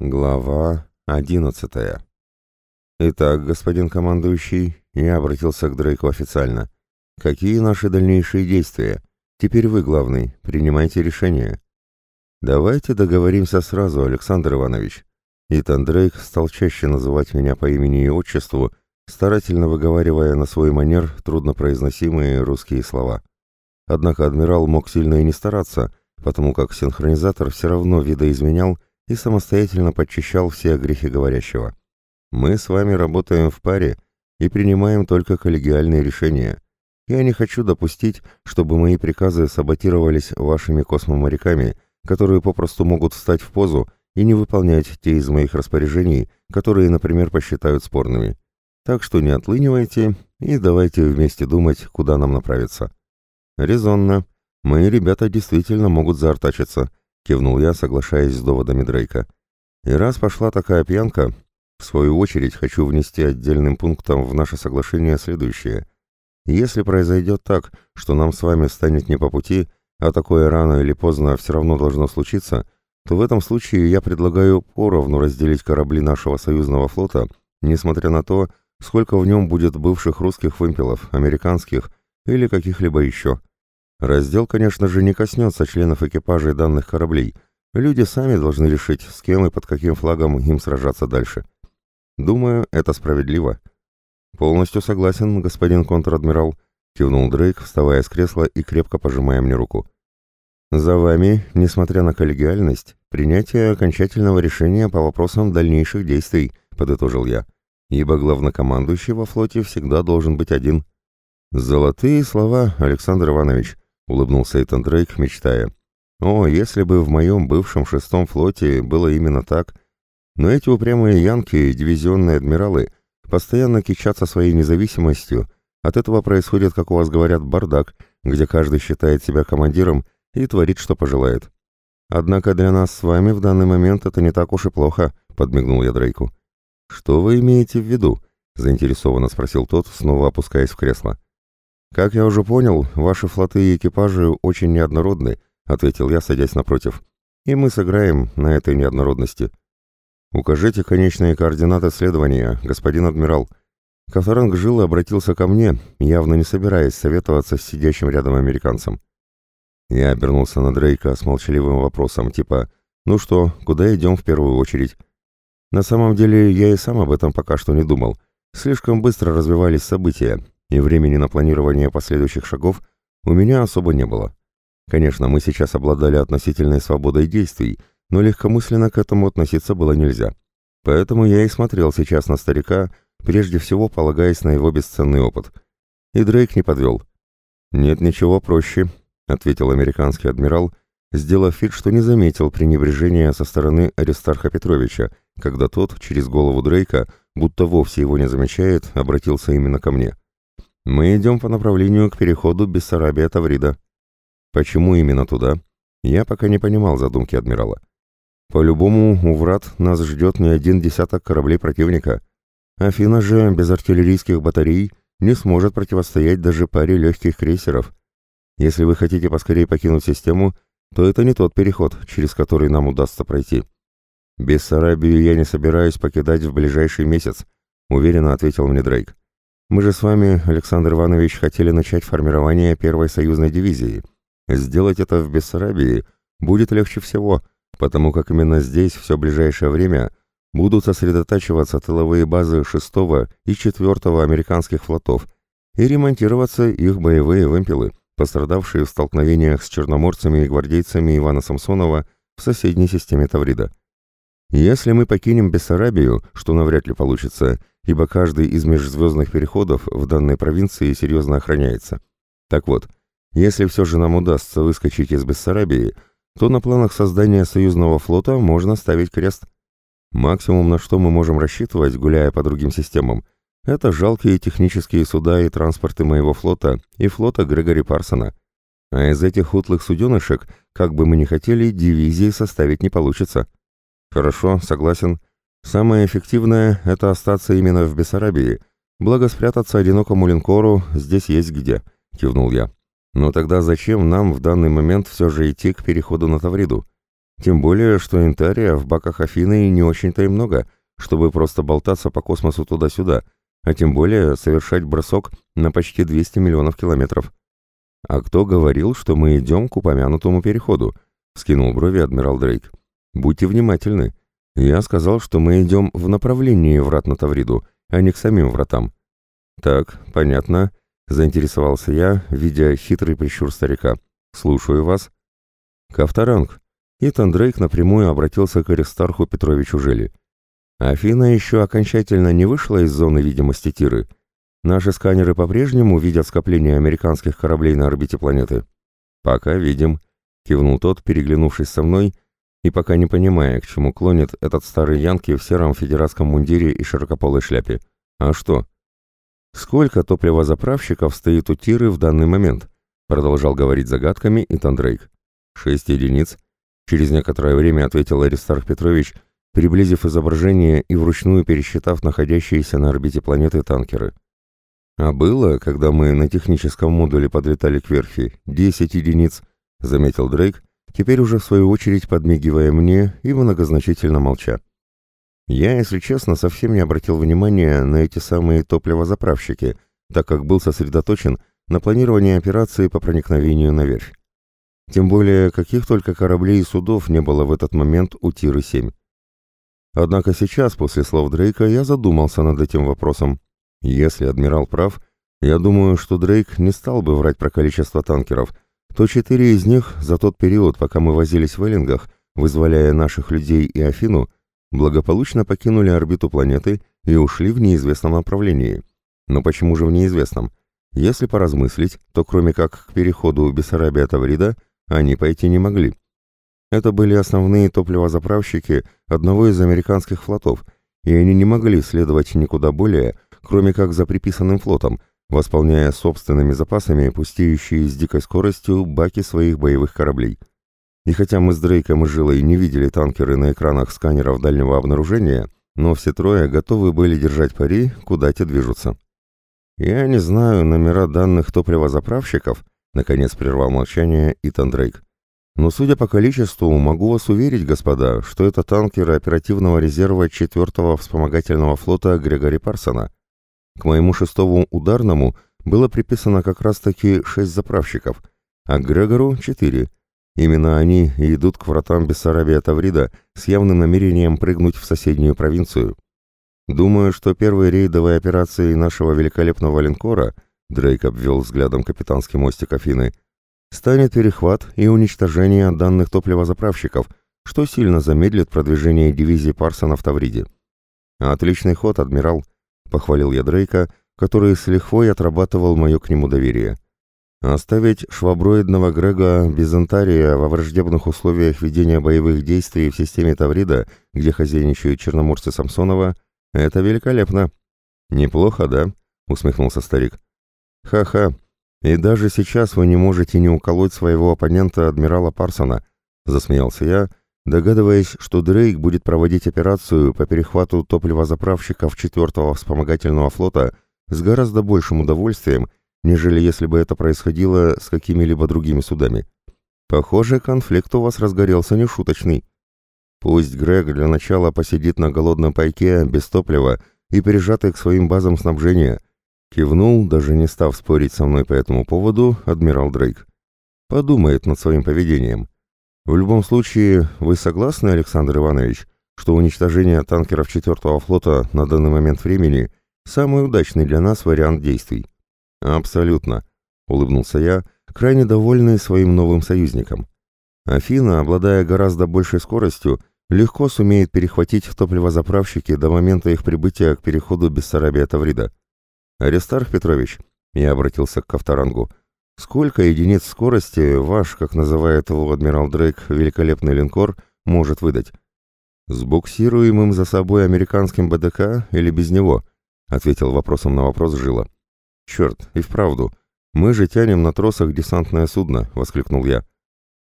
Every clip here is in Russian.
Глава одиннадцатая. «Итак, господин командующий, я обратился к Дрейку официально. Какие наши дальнейшие действия? Теперь вы главный, принимайте решение». «Давайте договоримся сразу, Александр Иванович». Итан Дрейк стал чаще называть меня по имени и отчеству, старательно выговаривая на свой манер труднопроизносимые русские слова. Однако адмирал мог сильно и не стараться, потому как синхронизатор все равно видоизменял и самостоятельно подчищал все грехи говорящего. Мы с вами работаем в паре и принимаем только коллегиальные решения. Я не хочу допустить, чтобы мои приказы саботировались вашими космоморяками, которые попросту могут встать в позу и не выполнять те из моих распоряжений, которые, например, посчитают спорными. Так что не отлынивайте и давайте вместе думать, куда нам направиться. Резонно. Мои ребята действительно могут заортачиться, кивнул я, соглашаясь с доводами Дрейка. И раз пошла такая пьянка, в свою очередь хочу внести отдельным пунктом в наше соглашение следующее. Если произойдет так, что нам с вами станет не по пути, а такое рано или поздно все равно должно случиться, то в этом случае я предлагаю поровну разделить корабли нашего союзного флота, несмотря на то, сколько в нем будет бывших русских вымпелов, американских или каких-либо еще. Раздел, конечно же, не коснется членов экипажей данных кораблей. Люди сами должны решить, с кем и под каким флагом им сражаться дальше. Думаю, это справедливо. Полностью согласен, господин контр-адмирал, кивнул Дрейк, вставая с кресла и крепко пожимая мне руку. За вами, несмотря на коллегиальность, принятие окончательного решения по вопросам дальнейших действий, подытожил я, ибо главнокомандующий во флоте всегда должен быть один. Золотые слова, Александр Иванович, — улыбнулся Эйтан Дрейк, мечтая. «О, если бы в моем бывшем шестом флоте было именно так. Но эти упрямые янки дивизионные адмиралы постоянно кичатся своей независимостью. От этого происходит, как у вас говорят, бардак, где каждый считает себя командиром и творит, что пожелает. Однако для нас с вами в данный момент это не так уж и плохо», — подмигнул я Дрейку. «Что вы имеете в виду?» — заинтересованно спросил тот, снова опускаясь в кресло. «Как я уже понял, ваши флоты и экипажи очень неоднородны», — ответил я, садясь напротив. «И мы сыграем на этой неоднородности». «Укажите конечные координаты следования, господин адмирал». Кафаранг жил и обратился ко мне, явно не собираясь советоваться с сидящим рядом американцем. Я обернулся на Дрейка с молчаливым вопросом, типа «Ну что, куда идем в первую очередь?» На самом деле, я и сам об этом пока что не думал. Слишком быстро развивались события, и времени на планирование последующих шагов у меня особо не было. Конечно, мы сейчас обладали относительной свободой действий, но легкомысленно к этому относиться было нельзя. Поэтому я и смотрел сейчас на старика, прежде всего полагаясь на его бесценный опыт. И Дрейк не подвел. «Нет ничего проще», — ответил американский адмирал, сделав вид, что не заметил пренебрежения со стороны Аристарха Петровича, когда тот, через голову Дрейка, будто вовсе его не замечает, обратился именно ко мне. Мы идем по направлению к переходу Бессарабия-Таврида. Почему именно туда? Я пока не понимал задумки адмирала. По-любому, у врат нас ждет не один десяток кораблей противника. Афина же без артиллерийских батарей не сможет противостоять даже паре легких крейсеров. Если вы хотите поскорее покинуть систему, то это не тот переход, через который нам удастся пройти. Бессарабию я не собираюсь покидать в ближайший месяц, уверенно ответил мне Дрейк. Мы же с вами, Александр Иванович, хотели начать формирование первой союзной дивизии. Сделать это в Бессарабии будет легче всего, потому как именно здесь все ближайшее время будут сосредотачиваться тыловые базы 6 и 4 американских флотов и ремонтироваться их боевые вымпелы, пострадавшие в столкновениях с черноморцами и гвардейцами Ивана Самсонова в соседней системе Таврида. Если мы покинем Бессарабию, что навряд ли получится, ибо каждый из межзвездных переходов в данной провинции серьезно охраняется. Так вот, если все же нам удастся выскочить из Бессарабии, то на планах создания союзного флота можно ставить крест. Максимум, на что мы можем рассчитывать, гуляя по другим системам, это жалкие технические суда и транспорты моего флота и флота Грегори Парсона. А из этих утлых суденышек, как бы мы ни хотели, дивизии составить не получится. Хорошо, согласен. Самое эффективное — это остаться именно в Бессарабии, благо спрятаться одинокому линкору здесь есть где», — кивнул я. «Но тогда зачем нам в данный момент все же идти к переходу на Тавриду? Тем более, что интария в баках Афины не очень-то и много, чтобы просто болтаться по космосу туда-сюда, а тем более совершать бросок на почти 200 миллионов километров. «А кто говорил, что мы идем к упомянутому переходу?» — скинул брови адмирал Дрейк. «Будьте внимательны. Я сказал, что мы идем в направлении врат на Тавриду, а не к самим вратам». «Так, понятно», — заинтересовался я, видя хитрый прищур старика. «Слушаю вас». «Кавторанг». Итан Дрейк напрямую обратился к Аристарху Петровичу Жели. «Афина еще окончательно не вышла из зоны видимости Тиры. Наши сканеры по-прежнему видят скопление американских кораблей на орбите планеты?» «Пока видим», — кивнул тот, переглянувшись со мной, и пока не понимая, к чему клонит этот старый Янки в сером федератском мундире и широкополой шляпе. «А что?» «Сколько топливозаправщиков стоит у Тиры в данный момент?» — продолжал говорить загадками и Тандрейк. «Шесть единиц», — через некоторое время ответил Аристарх Петрович, приблизив изображение и вручную пересчитав находящиеся на орбите планеты танкеры. «А было, когда мы на техническом модуле подлетали к верфи, десять единиц», — заметил Дрейк, теперь уже в свою очередь подмигивая мне и многозначительно молча. Я, если честно, совсем не обратил внимания на эти самые топливозаправщики, так как был сосредоточен на планировании операции по проникновению на верфь. Тем более, каких только кораблей и судов не было в этот момент у Тиры-7. Однако сейчас, после слов Дрейка, я задумался над этим вопросом. Если адмирал прав, я думаю, что Дрейк не стал бы врать про количество танкеров, то четыре из них за тот период, пока мы возились в Эллингах, вызволяя наших людей и Афину, благополучно покинули орбиту планеты и ушли в неизвестном направлении. Но почему же в неизвестном? Если поразмыслить, то кроме как к переходу Бессарабия-Таврида они пойти не могли. Это были основные топливозаправщики одного из американских флотов, и они не могли следовать никуда более, кроме как за приписанным флотом, восполняя собственными запасами пустеющие с дикой скоростью баки своих боевых кораблей. И хотя мы с Дрейком и Жилой не видели танкеры на экранах сканеров дальнего обнаружения, но все трое готовы были держать пари, куда те движутся. «Я не знаю номера данных топливозаправщиков», — наконец прервал молчание Итан Дрейк. Но судя по количеству, могу вас уверить, господа, что это танкеры оперативного резерва 4-го вспомогательного флота Грегори Парсона. К моему шестому ударному было приписано как раз-таки шесть заправщиков, а к Грегору — четыре. Именно они идут к вратам Бессарабия Таврида с явным намерением прыгнуть в соседнюю провинцию. Думаю, что первой рейдовой операцией нашего великолепного линкора, Дрейк обвел взглядом капитанский мостик Афины — станет перехват и уничтожение данных топливозаправщиков, что сильно замедлит продвижение дивизии Парсона в Тавриде. «Отличный ход, адмирал», — похвалил я Дрейка, который с лихвой отрабатывал мое к нему доверие. Оставить шваброидного Грега Бизантария во враждебных условиях ведения боевых действий в системе Таврида, где хозяйничают черноморцы Самсонова, это великолепно. «Неплохо, да?» — усмехнулся старик. «Ха-ха, и даже сейчас вы не можете не уколоть своего оппонента адмирала Парсона, засмеялся я, догадываясь, что Дрейк будет проводить операцию по перехвату топливозаправщиков 4-го вспомогательного флота с гораздо большим удовольствием, нежели если бы это происходило с какими-либо другими судами. Похоже, конфликт у вас разгорелся нешуточный. Пусть Грег для начала посидит на голодном пайке без топлива и прижатый к своим базам снабжения, Кивнул, даже не став спорить со мной по этому поводу, адмирал Дрейк. Подумает над своим поведением. В любом случае, вы согласны, Александр Иванович, что уничтожение танкеров 4-го флота на данный момент времени самый удачный для нас вариант действий? Абсолютно, улыбнулся я, крайне довольный своим новым союзником. Афина, обладая гораздо большей скоростью, легко сумеет перехватить топливозаправщики до момента их прибытия к переходу Бессарабия-Таврида. «Аристарх Петрович», — я обратился к Ковторангу, — «сколько единиц скорости ваш, как называет его адмирал Дрейк, великолепный линкор, может выдать?» «С буксируемым за собой американским БДК или без него?» — ответил вопросом на вопрос Жила. «Черт, и вправду. Мы же тянем на тросах десантное судно», — воскликнул я.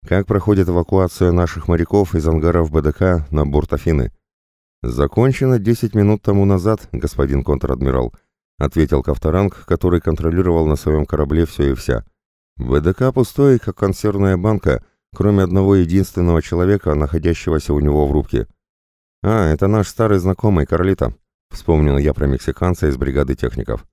«Как проходит эвакуация наших моряков из ангаров БДК на борт Афины?» «Закончено десять минут тому назад, господин контр-адмирал», — ответил Ковторанг, который контролировал на своем корабле все и вся. «ВДК пустой, как консервная банка, кроме одного единственного человека, находящегося у него в рубке. «А, это наш старый знакомый Карлита», — вспомнил я про мексиканца из бригады техников.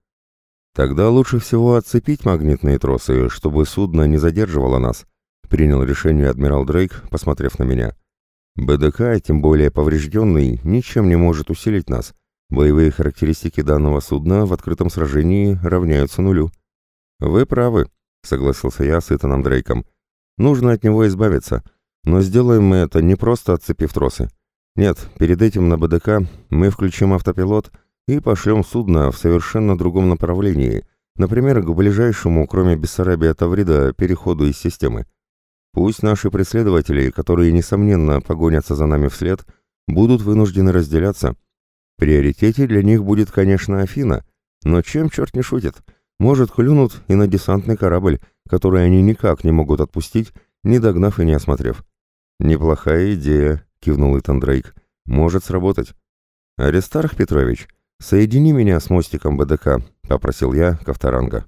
«Тогда лучше всего отцепить магнитные тросы, чтобы судно не задерживало нас», — принял решение адмирал Дрейк, посмотрев на меня. «БДК, тем более поврежденный, ничем не может усилить нас. Боевые характеристики данного судна в открытом сражении равняются нулю». «Вы правы», — согласился я с Итаном Дрейком. «Нужно от него избавиться, но сделаем мы это не просто отцепив тросы. Нет, перед этим на БДК мы включим автопилот и пошлем судно в совершенно другом направлении, например, к ближайшему, кроме Бессарабия Таврида, переходу из системы. Пусть наши преследователи, которые, несомненно, погонятся за нами вслед, будут вынуждены разделяться. Приоритете для них будет, конечно, Афина, но чем черт не шутит? Может, клюнут и на десантный корабль, который они никак не могут отпустить, не догнав и не осмотрев. Неплохая идея, кивнул Итан Дрейк. «Может сработать». «Аристарх Петрович, соедини меня с мостиком БДК», — попросил я Ковторанга.